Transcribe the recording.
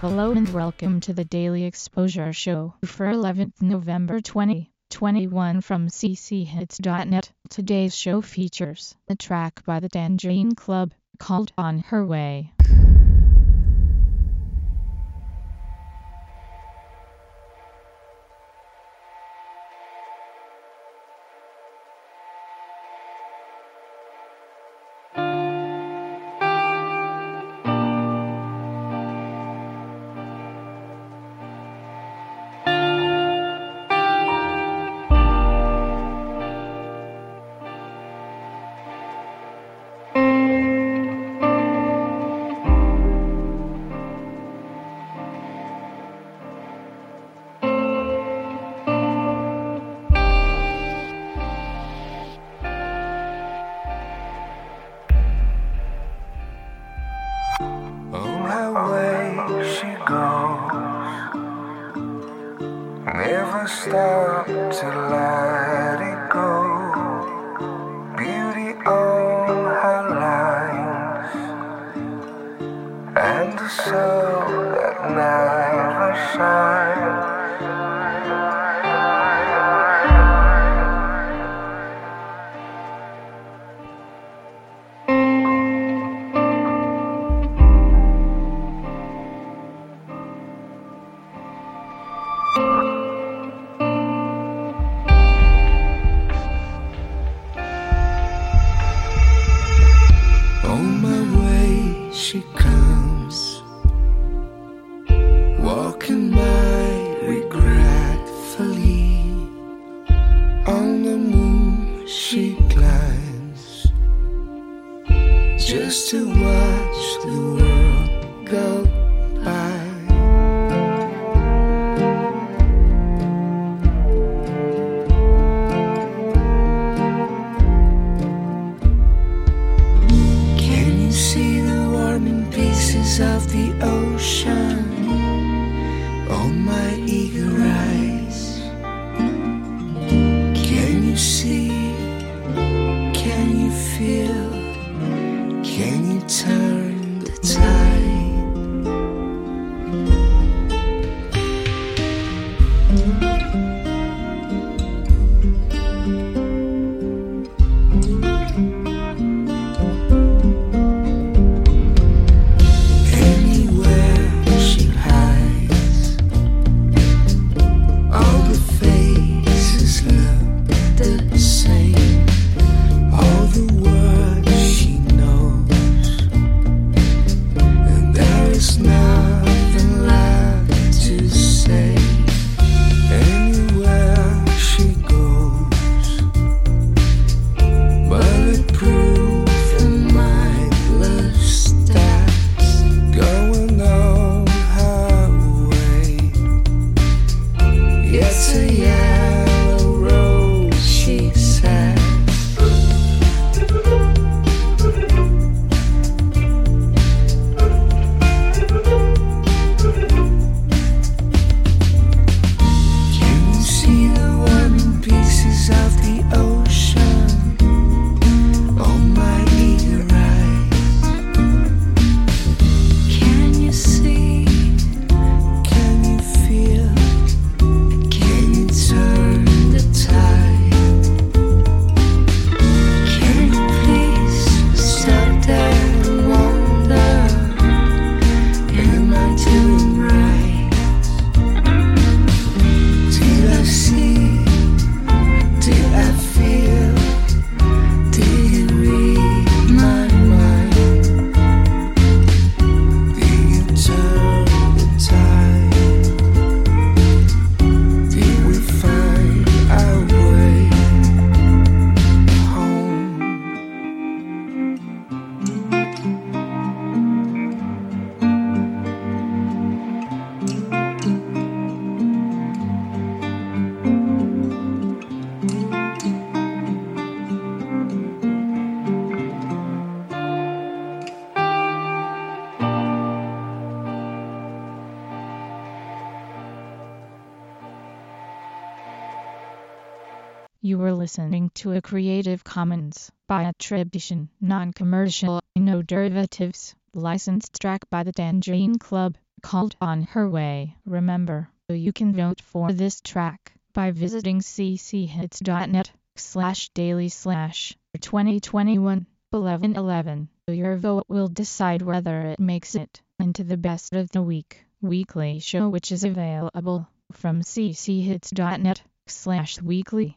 Hello and welcome to the Daily Exposure Show for 11th November 2021 from cchits.net. Today's show features a track by the Tangerine Club called On Her Way. Never stop to let it go. Beauty on her lines. And the soul that never shines. Just to watch the world go by. Can you see the warming pieces of the ocean on my eager eyes? Can you see? Can you feel? You were listening to a Creative Commons by attribution, non-commercial, no derivatives, licensed track by the Tangerine Club. called On Her Way. Remember, you can vote for this track by visiting cchits.net slash daily slash 2021 1111. Your vote will decide whether it makes it into the best of the week weekly show which is available from cchits.net slash weekly.